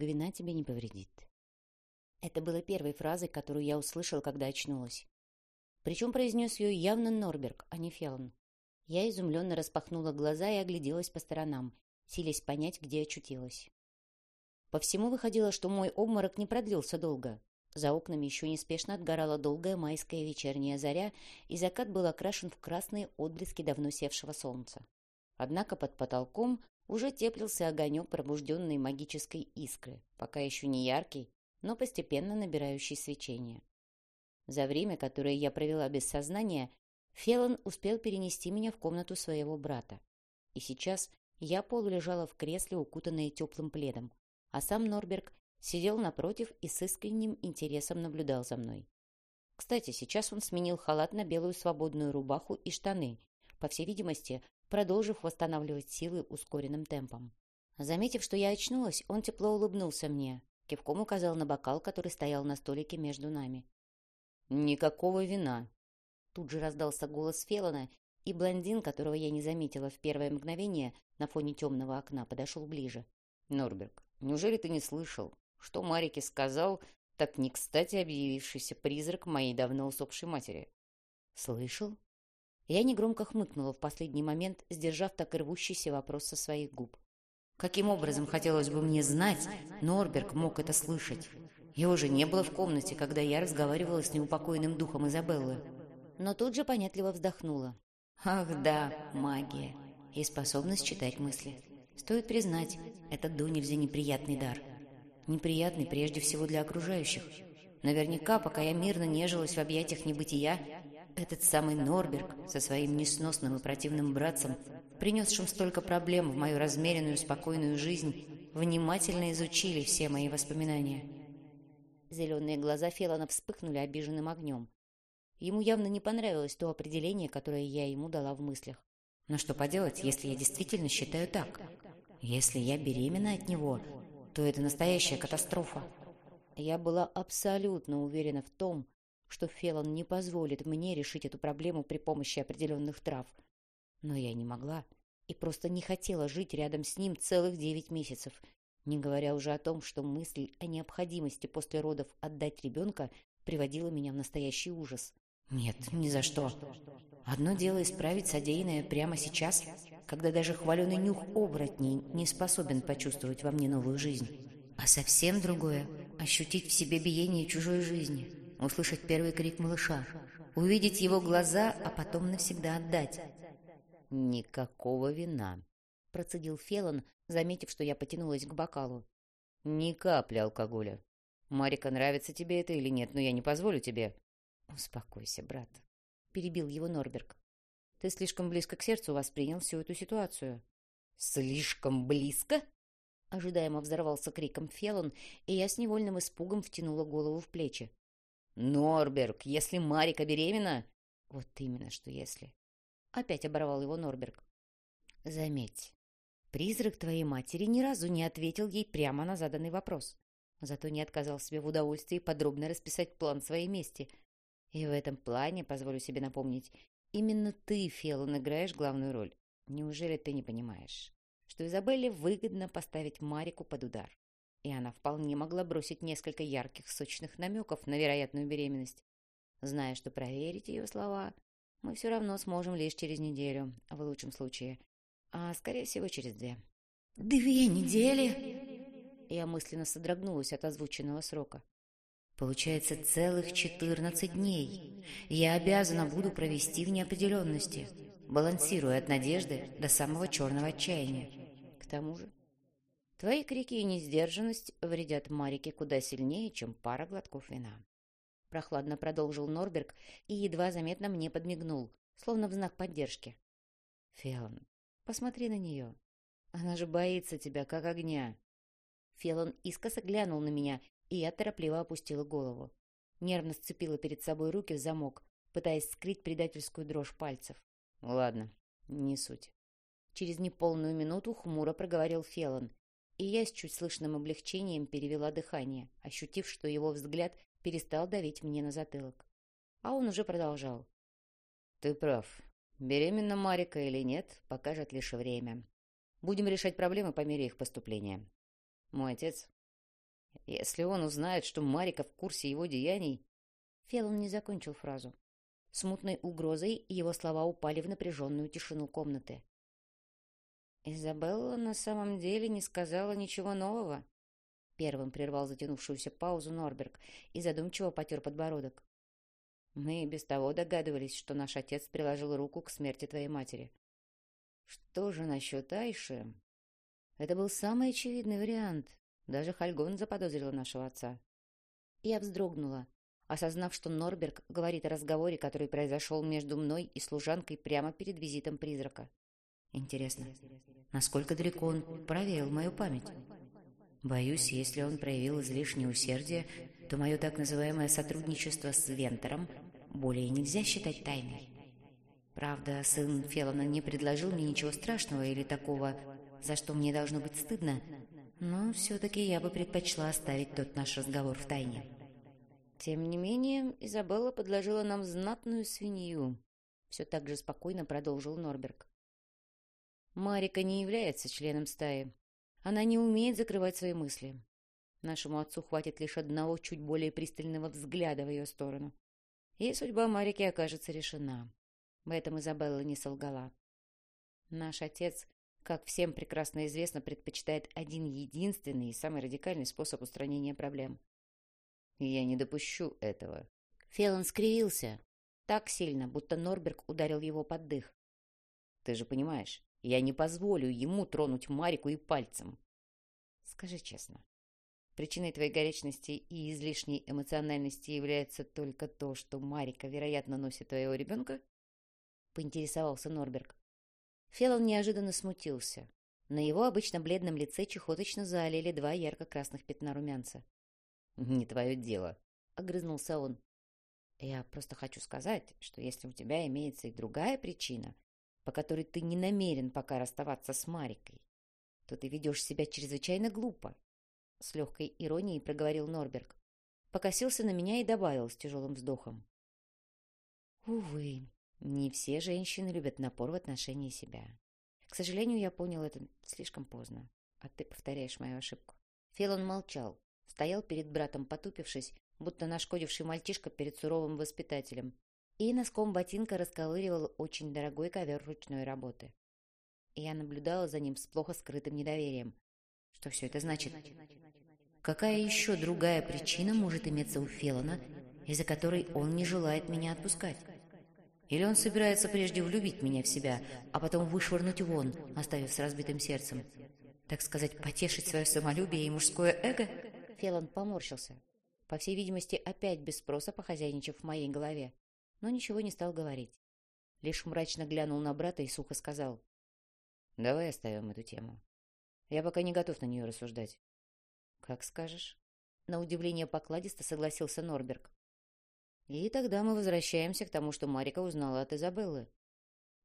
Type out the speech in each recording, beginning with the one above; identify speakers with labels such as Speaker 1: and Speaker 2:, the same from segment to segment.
Speaker 1: немного вина тебе не повредит. Это было первой фразой, которую я услышал, когда очнулась. Причем произнес ее явно Норберг, а не Феллон. Я изумленно распахнула глаза и огляделась по сторонам, силясь понять, где очутилась. По всему выходило, что мой обморок не продлился долго. За окнами еще неспешно отгорала долгая майская вечерняя заря, и закат был окрашен в красные отблески давно севшего солнца. Однако под потолком уже теплился огонек пробужденной магической искры, пока еще не яркий, но постепенно набирающий свечение. За время, которое я провела без сознания, Фелон успел перенести меня в комнату своего брата. И сейчас я полулежала в кресле, укутанная теплым пледом, а сам Норберг сидел напротив и с искренним интересом наблюдал за мной. Кстати, сейчас он сменил халат на белую свободную рубаху и штаны, по всей видимости, продолжив восстанавливать силы ускоренным темпом. Заметив, что я очнулась, он тепло улыбнулся мне, кивком указал на бокал, который стоял на столике между нами. «Никакого вина!» Тут же раздался голос Фелона, и блондин, которого я не заметила в первое мгновение на фоне темного окна, подошел ближе. «Норберг, неужели ты не слышал? что Марике сказал так не кстати объявившийся призрак моей давно усопшей матери. «Слышал?» Я негромко хмыкнула в последний момент, сдержав так рвущийся вопрос со своих губ. Каким образом, хотелось бы мне знать, Норберг мог это слышать? Его же не было в комнате, когда я разговаривала с неупокоенным духом Изабеллы. Но тут же понятливо вздохнула. Ах да, магия и способность читать мысли. Стоит признать, это до нельзя неприятный дар неприятный прежде всего для окружающих. Наверняка, пока я мирно нежилась в объятиях небытия, этот самый Норберг со своим несносным и противным братцем, принесшим столько проблем в мою размеренную, спокойную жизнь, внимательно изучили все мои воспоминания. Зеленые глаза Фелана вспыхнули обиженным огнем. Ему явно не понравилось то определение, которое я ему дала в мыслях. Но что поделать, если я действительно считаю так? Если я беременна от него, то это настоящая катастрофа. Я была абсолютно уверена в том, что Фелон не позволит мне решить эту проблему при помощи определенных трав. Но я не могла и просто не хотела жить рядом с ним целых девять месяцев, не говоря уже о том, что мысль о необходимости после родов отдать ребенка приводила меня в настоящий ужас. Нет, ни за что. Одно дело исправить содеянное прямо сейчас, когда даже хваленый нюх оборотней не способен почувствовать во мне новую жизнь. А совсем другое — ощутить в себе биение чужой жизни, услышать первый крик малыша, увидеть его глаза, а потом навсегда отдать. «Никакого вина», — процедил Фелон, заметив, что я потянулась к бокалу. «Ни капли алкоголя. Марика, нравится тебе это или нет, но я не позволю тебе». «Успокойся, брат», — перебил его Норберг. «Ты слишком близко к сердцу воспринял всю эту ситуацию». «Слишком близко?» Ожидаемо взорвался криком Фелон, и я с невольным испугом втянула голову в плечи. «Норберг, если Марика беременна...» «Вот именно, что если...» Опять оборвал его Норберг. «Заметь, призрак твоей матери ни разу не ответил ей прямо на заданный вопрос. Зато не отказал себе в удовольствии подробно расписать план своей мести — и в этом плане, позволю себе напомнить, именно ты, Феллон, играешь главную роль. Неужели ты не понимаешь, что Изабелле выгодно поставить Марику под удар? И она вполне могла бросить несколько ярких, сочных намеков на вероятную беременность, зная, что проверить ее слова мы все равно сможем лишь через неделю, в лучшем случае, а, скорее всего, через две. «Две недели?» Я мысленно содрогнулась от озвученного срока. Получается целых четырнадцать дней. Я обязана буду провести в неопределенности, балансируя от надежды до самого черного отчаяния. К тому же, твои крики и несдержанность вредят Марике куда сильнее, чем пара глотков вина. Прохладно продолжил Норберг и едва заметно мне подмигнул, словно в знак поддержки. Фелон, посмотри на нее. Она же боится тебя, как огня. Фелон искоса глянул на меня и я торопливо опустила голову. Нервно сцепила перед собой руки в замок, пытаясь скрыть предательскую дрожь пальцев. «Ладно, не суть». Через неполную минуту хмуро проговорил Фелон, и я с чуть слышным облегчением перевела дыхание, ощутив, что его взгляд перестал давить мне на затылок. А он уже продолжал. «Ты прав. Беременна Марика или нет, покажет лишь время. Будем решать проблемы по мере их поступления. Мой отец Если он узнает, что Марика в курсе его деяний... Фелон не закончил фразу. Смутной угрозой его слова упали в напряженную тишину комнаты. «Изабелла на самом деле не сказала ничего нового?» Первым прервал затянувшуюся паузу Норберг и задумчиво потер подбородок. «Мы и без того догадывались, что наш отец приложил руку к смерти твоей матери. Что же насчет Айши?» Это был самый очевидный вариант. Даже Хальгон заподозрила нашего отца. Я вздрогнула, осознав, что Норберг говорит о разговоре, который произошел между мной и служанкой прямо перед визитом призрака. Интересно, насколько далеко он проверил мою память? Боюсь, если он проявил излишнее усердие, то мое так называемое сотрудничество с Вентером более нельзя считать тайной. Правда, сын Феллона не предложил мне ничего страшного или такого, за что мне должно быть стыдно, но все-таки я бы предпочла оставить тот наш разговор в тайне. Тем не менее, Изабелла подложила нам знатную свинью. Все так же спокойно продолжил Норберг. Марика не является членом стаи. Она не умеет закрывать свои мысли. Нашему отцу хватит лишь одного чуть более пристального взгляда в ее сторону. И судьба Марики окажется решена. В этом Изабелла не солгала. Наш отец, как всем прекрасно известно, предпочитает один единственный и самый радикальный способ устранения проблем. Я не допущу этого. Фелон скривился. Так сильно, будто Норберг ударил его под дых. Ты же понимаешь, я не позволю ему тронуть Марику и пальцем. Скажи честно, причиной твоей горячности и излишней эмоциональности является только то, что Марика, вероятно, носит твоего ребенка? Поинтересовался Норберг. Фелон неожиданно смутился. На его обычно бледном лице чехоточно залили два ярко-красных пятна румянца. «Не твое дело», — огрызнулся он. «Я просто хочу сказать, что если у тебя имеется и другая причина, по которой ты не намерен пока расставаться с Марикой, то ты ведешь себя чрезвычайно глупо. С легкой иронией проговорил Норберг. Покосился на меня и добавил с тяжелым вздохом. Увы, не все женщины любят напор в отношении себя. К сожалению, я понял это слишком поздно, а ты повторяешь мою ошибку. Фелон молчал, стоял перед братом, потупившись, будто нашкодивший мальчишка перед суровым воспитателем, и носком ботинка расковыривал очень дорогой ковер ручной работы. Я наблюдала за ним с плохо скрытым недоверием. Что все это значит? Какая еще другая причина может иметься у Феллона, из-за которой он не желает меня отпускать? Или он собирается прежде влюбить меня в себя, а потом вышвырнуть вон, оставив с разбитым сердцем? Так сказать, потешить свое самолюбие и мужское эго? Феллон поморщился. По всей видимости, опять без спроса похозяйничав в моей голове но ничего не стал говорить. Лишь мрачно глянул на брата и сухо сказал. «Давай оставим эту тему. Я пока не готов на нее рассуждать». «Как скажешь». На удивление покладисто согласился Норберг. «И тогда мы возвращаемся к тому, что Марика узнала от Изабеллы.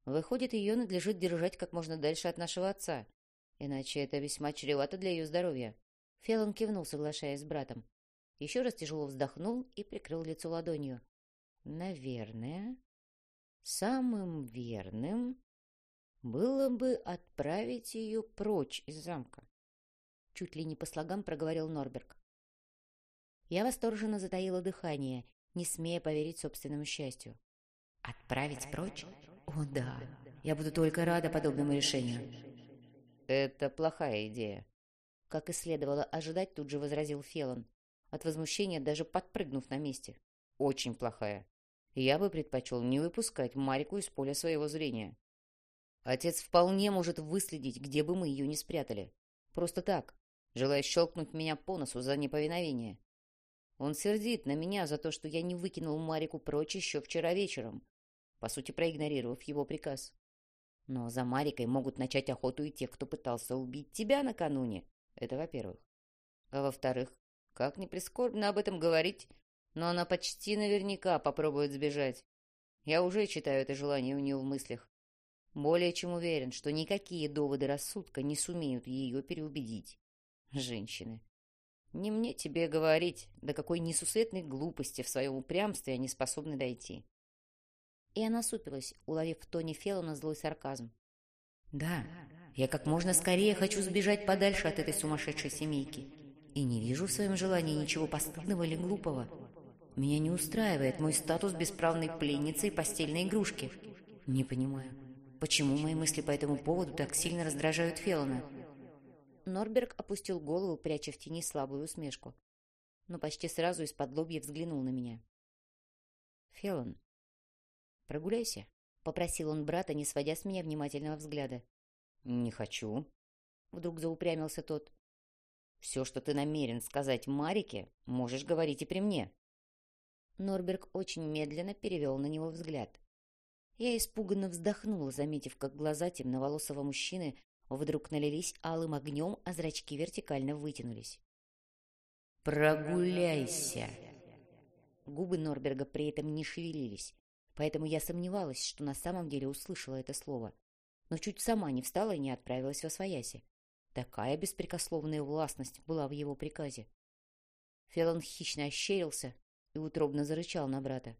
Speaker 1: Выходит, ее надлежит держать как можно дальше от нашего отца, иначе это весьма чревато для ее здоровья». Фелон кивнул, соглашаясь с братом. Еще раз тяжело вздохнул и прикрыл лицо ладонью. Наверное, самым верным было бы отправить ее прочь из замка. Чуть ли не по слогам проговорил Норберг. Я восторженно затаила дыхание, не смея поверить собственному счастью. Отправить прочь? О, да. Я буду только рада подобному решению. Это плохая идея. Как и следовало ожидать, тут же возразил Фелон, от возмущения даже подпрыгнув на месте. Очень плохая. Я бы предпочел не выпускать Марику из поля своего зрения. Отец вполне может выследить, где бы мы ее не спрятали. Просто так, желая щелкнуть меня по носу за неповиновение. Он сердит на меня за то, что я не выкинул Марику прочь еще вчера вечером, по сути проигнорировав его приказ. Но за Марикой могут начать охоту и те, кто пытался убить тебя накануне. Это во-первых. А во-вторых, как не прискорбно об этом говорить, но она почти наверняка попробует сбежать. Я уже читаю это желание у нее в мыслях. Более чем уверен, что никакие доводы рассудка не сумеют ее переубедить. Женщины. Не мне тебе говорить, до какой несусветной глупости в своем упрямстве они способны дойти. И она супилась, уловив в тоне Феллона злой сарказм. «Да, я как можно скорее хочу сбежать подальше от этой сумасшедшей семейки. и не вижу в своем желании ничего постыдного или глупого. Меня не устраивает мой статус бесправной пленницы и постельной игрушки. Не понимаю, почему мои мысли по этому поводу так сильно раздражают Феллона? Норберг опустил голову, пряча в тени слабую усмешку. Но почти сразу из-под лобья взглянул на меня. «Феллон, прогуляйся», — попросил он брата, не сводя с меня внимательного взгляда. «Не хочу», — вдруг заупрямился тот. «Все, что ты намерен сказать Марике, можешь говорить и при мне». Норберг очень медленно перевел на него взгляд. Я испуганно вздохнула, заметив, как глаза темноволосого мужчины вдруг налились алым огнем, а зрачки вертикально вытянулись. «Прогуляйся!» Губы Норберга при этом не шевелились, поэтому я сомневалась, что на самом деле услышала это слово. Но чуть сама не встала и не отправилась во свояси. Такая беспрекословная властность была в его приказе. Фелон хищно ощерился и утробно зарычал на брата.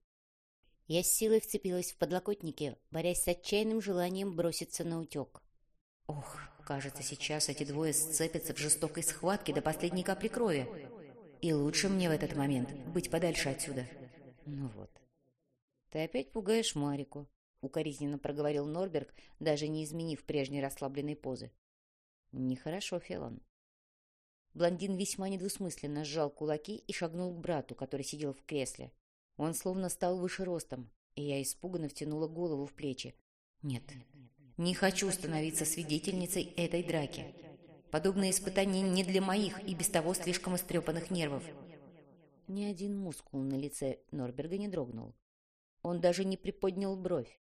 Speaker 1: Я с силой вцепилась в подлокотники, борясь с отчаянным желанием броситься на утек. Ох, кажется, сейчас эти двое сцепятся в жестокой схватке до последней капли крови. И лучше мне в этот момент быть подальше отсюда. Ну вот. Ты опять пугаешь Марику, укоризненно проговорил Норберг, даже не изменив прежней расслабленной позы. Нехорошо, Фелон. Блондин весьма недвусмысленно сжал кулаки и шагнул к брату, который сидел в кресле. Он словно стал выше ростом, и я испуганно втянула голову в плечи. Нет, не хочу становиться свидетельницей этой драки. Подобные испытания не для моих и без того слишком истрепанных нервов. Ни один мускул на лице Норберга не дрогнул. Он даже не приподнял бровь.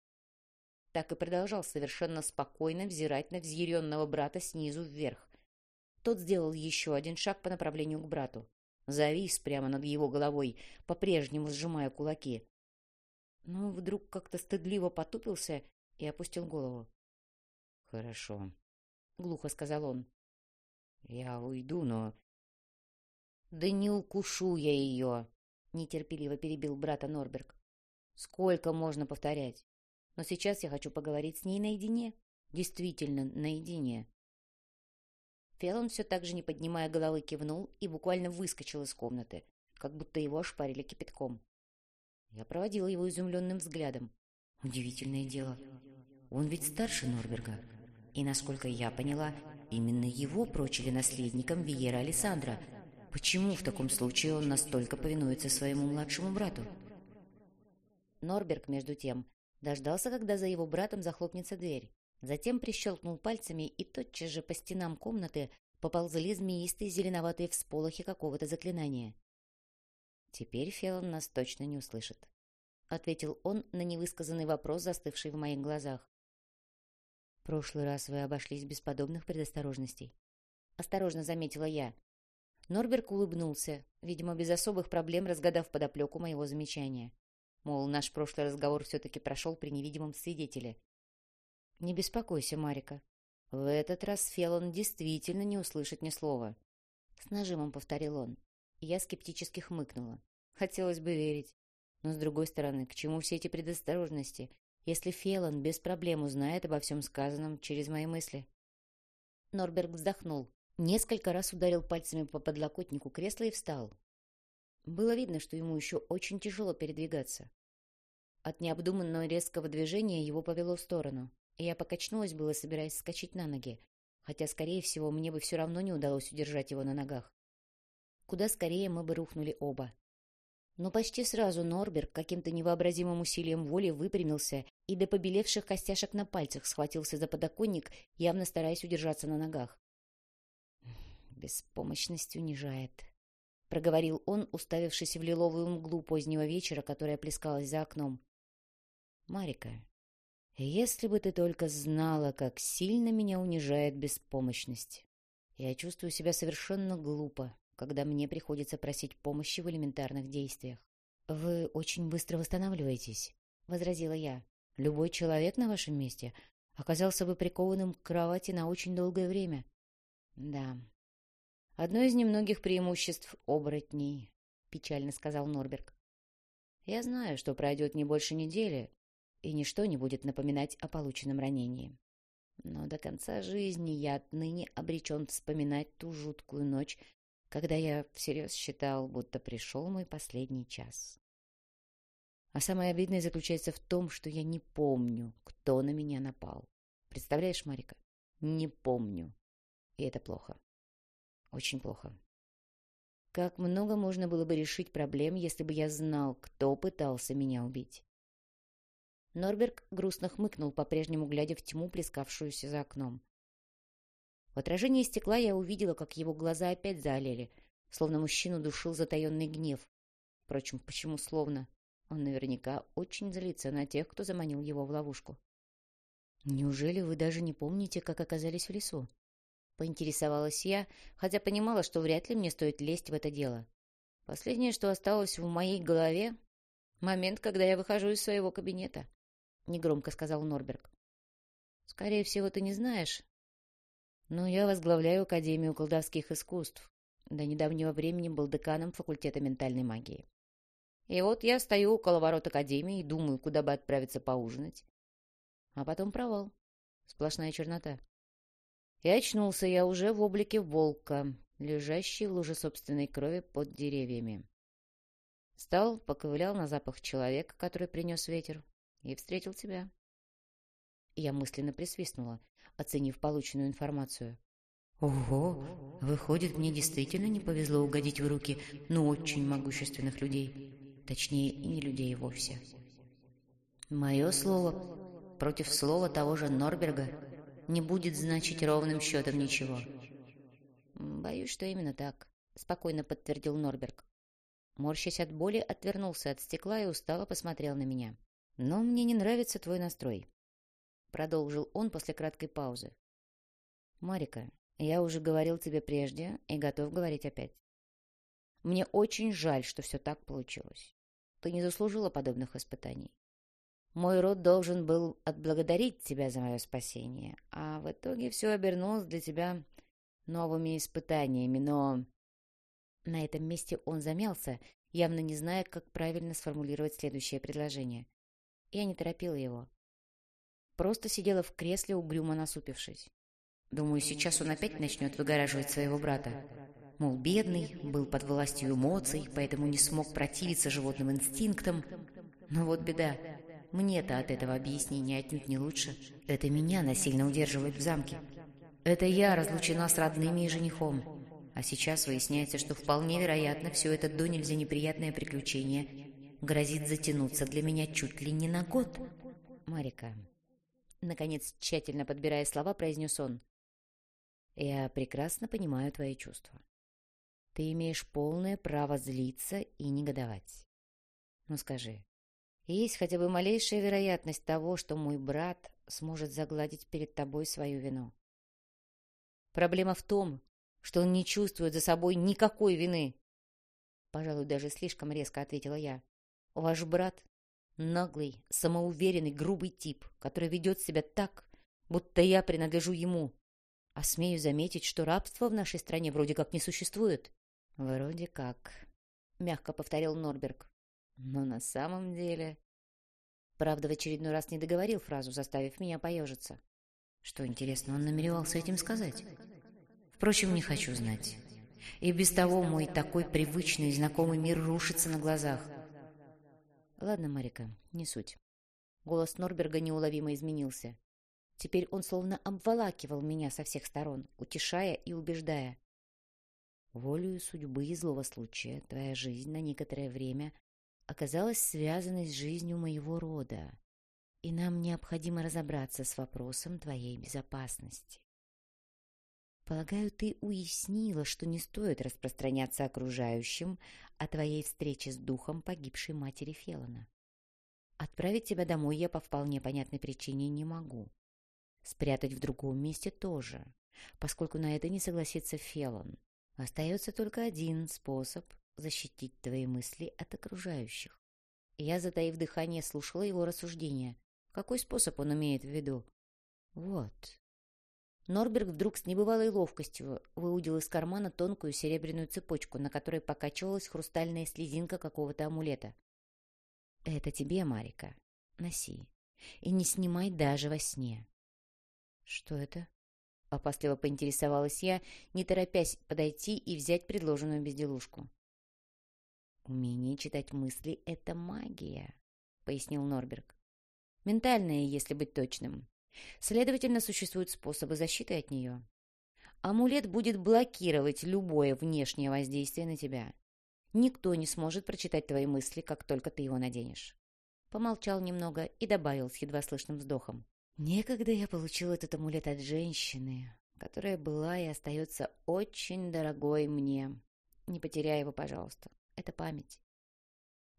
Speaker 1: Так и продолжал совершенно спокойно взирать на взъяренного брата снизу вверх. Тот сделал еще один шаг по направлению к брату. Завис прямо над его головой, по-прежнему сжимая кулаки. Но вдруг как-то стыдливо потупился и опустил голову. «Хорошо», — глухо сказал он. «Я уйду, но...» «Да не укушу я ее!» — нетерпеливо перебил брата Норберг. «Сколько можно повторять? Но сейчас я хочу поговорить с ней наедине. Действительно, наедине». Феллон все так же, не поднимая головы, кивнул и буквально выскочил из комнаты, как будто его ошпарили кипятком. Я проводила его изумленным взглядом. Удивительное дело. Он ведь старше Норберга. И, насколько я поняла, именно его прочили наследником Виера Александра. Почему в таком случае он настолько повинуется своему младшему брату? Норберг, между тем, дождался, когда за его братом захлопнется дверь. Затем прищелкнул пальцами, и тотчас же по стенам комнаты поползли змеистые зеленоватые всполохи какого-то заклинания. «Теперь Феллон нас точно не услышит», — ответил он на невысказанный вопрос, застывший в моих глазах прошлый раз вы обошлись без подобных предосторожностей. Осторожно заметила я. Норберг улыбнулся, видимо, без особых проблем разгадав подоплеку моего замечания. Мол, наш прошлый разговор все-таки прошел при невидимом свидетеле. «Не беспокойся, Марика. В этот раз Фелон действительно не услышит ни слова». С нажимом повторил он. Я скептически хмыкнула. Хотелось бы верить. Но, с другой стороны, к чему все эти предосторожности, если Фелон без проблем узнает обо всем сказанном через мои мысли. Норберг вздохнул, несколько раз ударил пальцами по подлокотнику кресла и встал. Было видно, что ему еще очень тяжело передвигаться. От необдуманного резкого движения его повело в сторону, я покачнулась было, собираясь вскочить на ноги, хотя, скорее всего, мне бы все равно не удалось удержать его на ногах. Куда скорее мы бы рухнули оба. Но почти сразу Норберг каким-то невообразимым усилием воли выпрямился и до побелевших костяшек на пальцах схватился за подоконник, явно стараясь удержаться на ногах. «Беспомощность унижает», — проговорил он, уставившись в лиловую мглу позднего вечера, которая плескалась за окном. «Марика, если бы ты только знала, как сильно меня унижает беспомощность. Я чувствую себя совершенно глупо, когда мне приходится просить помощи в элементарных действиях. «Вы очень быстро восстанавливаетесь», — возразила я. «Любой человек на вашем месте оказался бы прикованным к кровати на очень долгое время». «Да, одно из немногих преимуществ оборотней», — печально сказал Норберг. «Я знаю, что пройдет не больше недели, и ничто не будет напоминать о полученном ранении. Но до конца жизни я отныне обречен вспоминать ту жуткую ночь, когда я всерьез считал, будто пришел мой последний час. А самое обидное заключается в том, что я не помню, кто на меня напал. Представляешь, Марика? Не помню. И это плохо. Очень плохо. Как много можно было бы решить проблем, если бы я знал, кто пытался меня убить. Норберг грустно хмыкнул, по-прежнему глядя в тьму, плескавшуюся за окном. В отражении стекла я увидела, как его глаза опять заолели, словно мужчину душил затаенный гнев. Впрочем, почему словно? Он наверняка очень злится на тех, кто заманил его в ловушку. «Неужели вы даже не помните, как оказались в лесу?» Поинтересовалась я, хотя понимала, что вряд ли мне стоит лезть в это дело. Последнее, что осталось в моей голове — момент, когда я выхожу из своего кабинета, — негромко сказал Норберг. «Скорее всего, ты не знаешь, но я возглавляю Академию колдовских искусств. До недавнего времени был деканом факультета ментальной магии. И вот я стою около ворот Академии и думаю, куда бы отправиться поужинать. А потом провал. Сплошная чернота. И очнулся я уже в облике волка, лежащий в луже собственной крови под деревьями. Встал, поковылял на запах человека, который принес ветер, и встретил тебя. Я мысленно присвистнула, оценив полученную информацию. «Ого! Выходит, мне действительно не повезло угодить в руки, ну, очень могущественных людей. Точнее, и не людей вовсе. Мое слово против слова того же Норберга не будет значить ровным счетом ничего. «Боюсь, что именно так», — спокойно подтвердил Норберг. Морщась от боли, отвернулся от стекла и устало посмотрел на меня. «Но мне не нравится твой настрой», — продолжил он после краткой паузы. «Марика, я уже говорил тебе прежде и готов говорить опять. Мне очень жаль, что все так получилось. Ты не заслужила подобных испытаний. Мой род должен был отблагодарить тебя за мое спасение, а в итоге все обернулось для тебя новыми испытаниями, но...» На этом месте он замялся, явно не зная, как правильно сформулировать следующее предложение. Я не торопила его. Просто сидела в кресле, угрюмо насупившись. Думаю, сейчас он опять начнет выгораживать своего брата. Мол, бедный, был под властью эмоций, поэтому не смог противиться животным инстинктам. Но вот беда. Мне-то от этого объяснения отнюдь не лучше. Это меня насильно удерживают в замке. Это я разлучена с родными и женихом. А сейчас выясняется, что вполне вероятно, все это до нельзя неприятное приключение грозит затянуться для меня чуть ли не на год. Марика, наконец, тщательно подбирая слова, произнес он. Я прекрасно понимаю твои чувства. Ты имеешь полное право злиться и негодовать. Ну скажи, есть хотя бы малейшая вероятность того, что мой брат сможет загладить перед тобой свою вину. Проблема в том, что он не чувствует за собой никакой вины. Пожалуй, даже слишком резко ответила я. Ваш брат — наглый, самоуверенный, грубый тип, который ведет себя так, будто я принадлежу ему. А смею заметить, что рабство в нашей стране вроде как не существует. Вроде как, — мягко повторил Норберг. Но на самом деле... Правда, в очередной раз не договорил фразу, заставив меня поежиться. Что, интересно, он намеревался этим сказать? Впрочем, не хочу знать. И без того мой такой привычный и знакомый мир рушится на глазах. Ладно, Марика, не суть. Голос Норберга неуловимо изменился. Теперь он словно обволакивал меня со всех сторон, утешая и убеждая. Волею судьбы и злого случая твоя жизнь на некоторое время оказалась связанной с жизнью моего рода, и нам необходимо разобраться с вопросом твоей безопасности. Полагаю, ты уяснила, что не стоит распространяться окружающим о твоей встрече с духом погибшей матери Фелона. Отправить тебя домой я по вполне понятной причине не могу. Спрятать в другом месте тоже, поскольку на это не согласится Фелон. Остается только один способ защитить твои мысли от окружающих. Я, затаив дыхание, слушала его рассуждения. Какой способ он имеет в виду? Вот. Норберг вдруг с небывалой ловкостью выудил из кармана тонкую серебряную цепочку, на которой покачивалась хрустальная слезинка какого-то амулета. «Это тебе, Марика. Носи. И не снимай даже во сне». «Что это?» — опасливо поинтересовалась я, не торопясь подойти и взять предложенную безделушку. «Умение читать мысли — это магия», — пояснил Норберг. «Ментальная, если быть точным. Следовательно, существуют способы защиты от нее. Амулет будет блокировать любое внешнее воздействие на тебя. Никто не сможет прочитать твои мысли, как только ты его наденешь». Помолчал немного и добавил с едва слышным вздохом. «Некогда я получил этот амулет от женщины, которая была и остается очень дорогой мне. Не потеряй его, пожалуйста. Это память.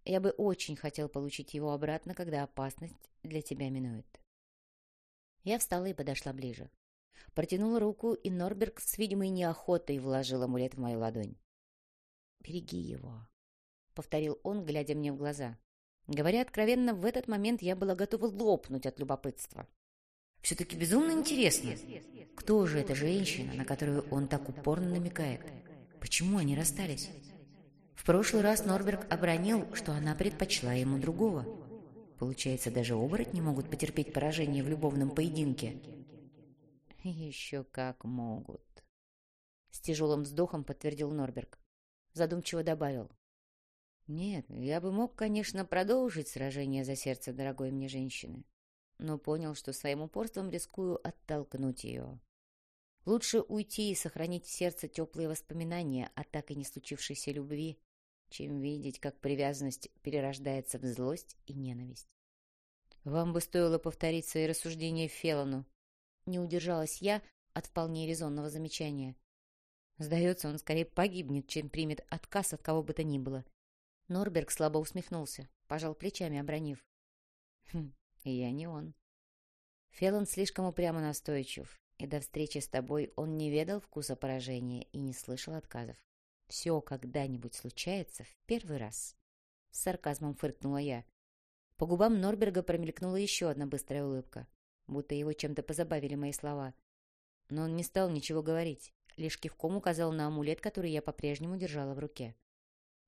Speaker 1: Я бы очень хотел получить его обратно, когда опасность для тебя минует». Я встала и подошла ближе. Протянула руку, и Норберг с видимой неохотой вложил амулет в мою ладонь. «Береги его», — повторил он, глядя мне в глаза. Говоря откровенно, в этот момент я была готова лопнуть от любопытства. Все-таки безумно интересно, кто же эта женщина, на которую он так упорно намекает? Почему они расстались? В прошлый раз Норберг обронил, что она предпочла ему другого. Получается, даже оборотни могут потерпеть поражение в любовном поединке. Еще как могут. С тяжелым вздохом подтвердил Норберг. Задумчиво добавил. Нет, я бы мог, конечно, продолжить сражение за сердце дорогой мне женщины, но понял, что своим упорством рискую оттолкнуть ее. Лучше уйти и сохранить в сердце теплые воспоминания о так и не случившейся любви, чем видеть, как привязанность перерождается в злость и ненависть. Вам бы стоило повторить свои рассуждения Фелону. Не удержалась я от вполне резонного замечания. Сдается, он скорее погибнет, чем примет отказ от кого бы то ни было. Норберг слабо усмехнулся, пожал плечами, обронив. «Хм, я не он». Фелон слишком упрямо настойчив, и до встречи с тобой он не ведал вкуса поражения и не слышал отказов. Все когда-нибудь случается в первый раз. С сарказмом фыркнула я. По губам Норберга промелькнула еще одна быстрая улыбка, будто его чем-то позабавили мои слова. Но он не стал ничего говорить, лишь кивком указал на амулет, который я по-прежнему держала в руке.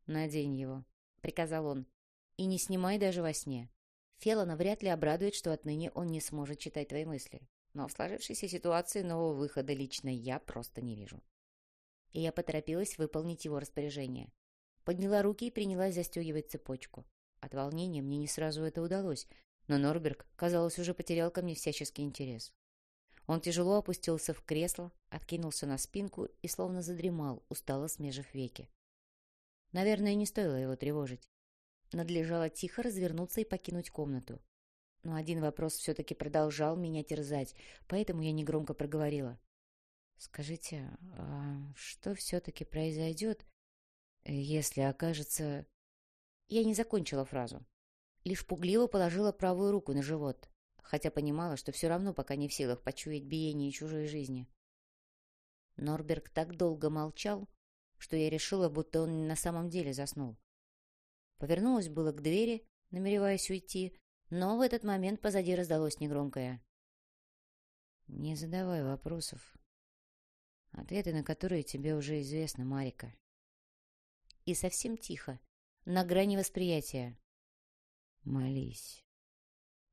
Speaker 1: «Надень его», — приказал он, — «и не снимай даже во сне. Фелона вряд ли обрадует, что отныне он не сможет читать твои мысли. Но в сложившейся ситуации нового выхода лично я просто не вижу» и я поторопилась выполнить его распоряжение. Подняла руки и принялась застегивать цепочку. От волнения мне не сразу это удалось, но Норберг, казалось, уже потерял ко мне всяческий интерес. Он тяжело опустился в кресло, откинулся на спинку и словно задремал, устало смежив веки. Наверное, не стоило его тревожить. Надлежало тихо развернуться и покинуть комнату. Но один вопрос все-таки продолжал меня терзать, поэтому я негромко проговорила. Скажите, а что все-таки произойдет, если окажется... Я не закончила фразу. Лишь пугливо положила правую руку на живот, хотя понимала, что все равно пока не в силах почуять биение чужой жизни. Норберг так долго молчал, что я решила, будто он на самом деле заснул. Повернулась было к двери, намереваясь уйти, но в этот момент позади раздалось негромкое. «Не задавай вопросов ответы на которые тебе уже известны, Марика. И совсем тихо, на грани восприятия. Молись,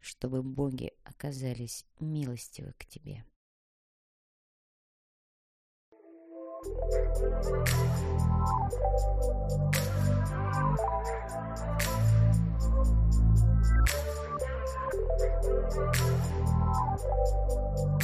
Speaker 1: чтобы боги оказались милостивы к тебе. Thank you.